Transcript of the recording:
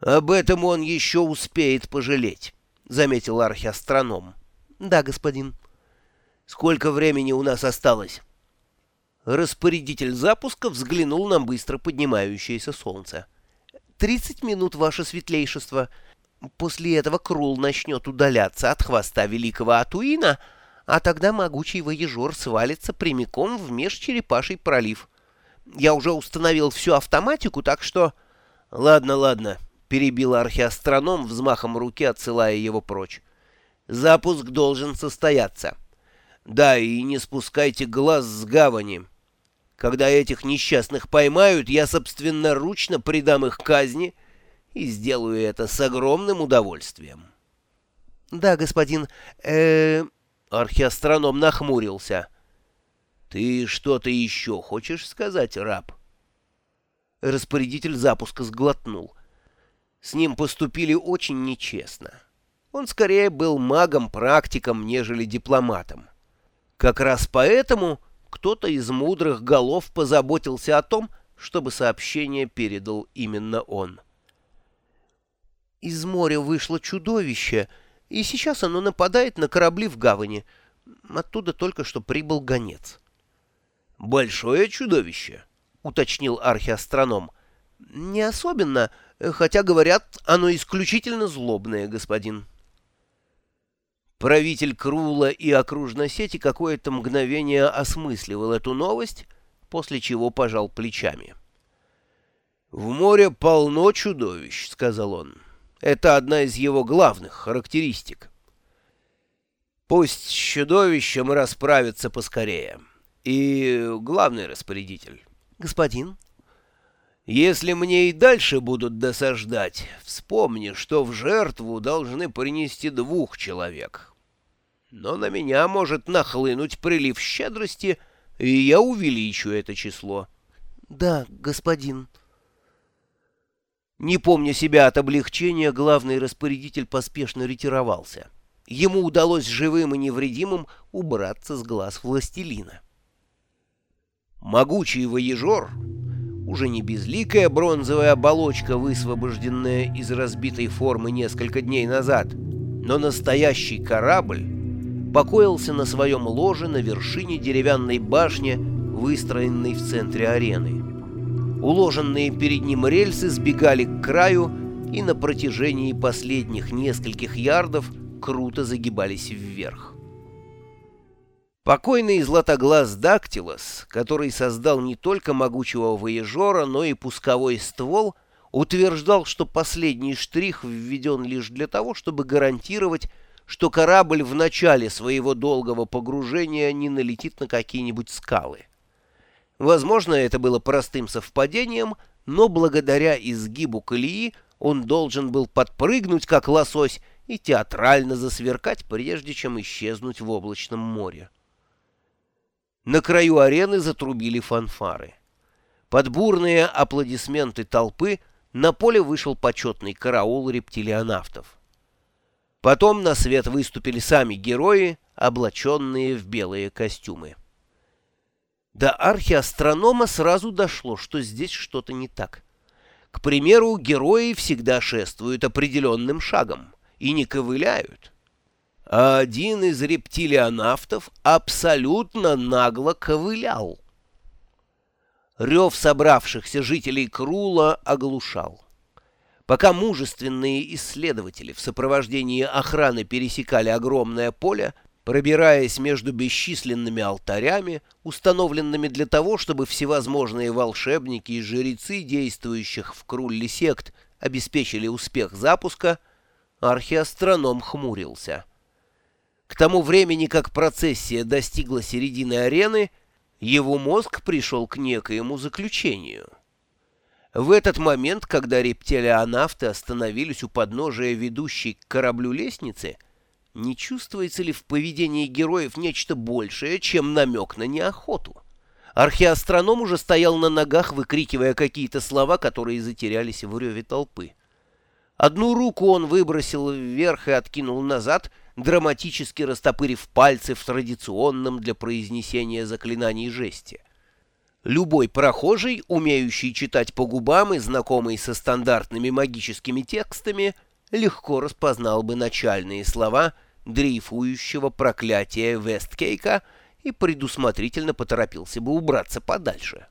«Об этом он еще успеет пожалеть», — заметил архиастроном. «Да, господин». «Сколько времени у нас осталось?» Распорядитель запуска взглянул на быстро поднимающееся солнце. «Тридцать минут, ваше светлейшество. После этого Крул начнет удаляться от хвоста великого Атуина, а тогда могучий воежор свалится прямиком в межчерепаший пролив. Я уже установил всю автоматику, так что...» «Ладно, ладно», перебил архиастроном взмахом руки, отсылая его прочь. «Запуск должен состояться. Да, и не спускайте глаз с гавани. Когда этих несчастных поймают, я собственноручно придам их казни и сделаю это с огромным удовольствием». «Да, господин, э, Архиастроном нахмурился. «Ты что-то еще хочешь сказать, раб?» Распорядитель запуска сглотнул. С ним поступили очень нечестно. Он скорее был магом-практиком, нежели дипломатом. Как раз поэтому кто-то из мудрых голов позаботился о том, чтобы сообщение передал именно он. «Из моря вышло чудовище, и сейчас оно нападает на корабли в гавани. Оттуда только что прибыл гонец». «Большое чудовище?» — уточнил архиастроном. «Не особенно, хотя, говорят, оно исключительно злобное, господин». Правитель Крула и окружной сети какое-то мгновение осмысливал эту новость, после чего пожал плечами. «В море полно чудовищ», — сказал он. «Это одна из его главных характеристик. Пусть с чудовищем расправиться поскорее. И главный распорядитель». «Господин?» Если мне и дальше будут досаждать, вспомни, что в жертву должны принести двух человек. Но на меня может нахлынуть прилив щедрости, и я увеличу это число. — Да, господин. Не помня себя от облегчения, главный распорядитель поспешно ретировался. Ему удалось живым и невредимым убраться с глаз властелина. Могучий воежор уже не безликая бронзовая оболочка, высвобожденная из разбитой формы несколько дней назад, но настоящий корабль покоился на своем ложе на вершине деревянной башни, выстроенной в центре арены. Уложенные перед ним рельсы сбегали к краю и на протяжении последних нескольких ярдов круто загибались вверх. Покойный златоглаз Дактилос, который создал не только могучего воежора, но и пусковой ствол, утверждал, что последний штрих введен лишь для того, чтобы гарантировать, что корабль в начале своего долгого погружения не налетит на какие-нибудь скалы. Возможно, это было простым совпадением, но благодаря изгибу колеи он должен был подпрыгнуть, как лосось, и театрально засверкать, прежде чем исчезнуть в облачном море. На краю арены затрубили фанфары. Под бурные аплодисменты толпы на поле вышел почетный караул рептилионавтов. Потом на свет выступили сами герои, облаченные в белые костюмы. До архиастронома сразу дошло, что здесь что-то не так. К примеру, герои всегда шествуют определенным шагом и не ковыляют а один из рептилионавтов абсолютно нагло ковылял. Рев собравшихся жителей Крула оглушал. Пока мужественные исследователи в сопровождении охраны пересекали огромное поле, пробираясь между бесчисленными алтарями, установленными для того, чтобы всевозможные волшебники и жрецы, действующих в Крулле сект, обеспечили успех запуска, архиастроном хмурился — к тому времени, как процессия достигла середины арены, его мозг пришел к некоему заключению. В этот момент, когда рептилионавты остановились у подножия ведущей к кораблю лестницы, не чувствуется ли в поведении героев нечто большее, чем намек на неохоту? Археастроном уже стоял на ногах, выкрикивая какие-то слова, которые затерялись в реве толпы. Одну руку он выбросил вверх и откинул назад, драматически растопырив пальцы в традиционном для произнесения заклинаний жесте. Любой прохожий, умеющий читать по губам и знакомый со стандартными магическими текстами, легко распознал бы начальные слова дрейфующего проклятия Весткейка и предусмотрительно поторопился бы убраться подальше.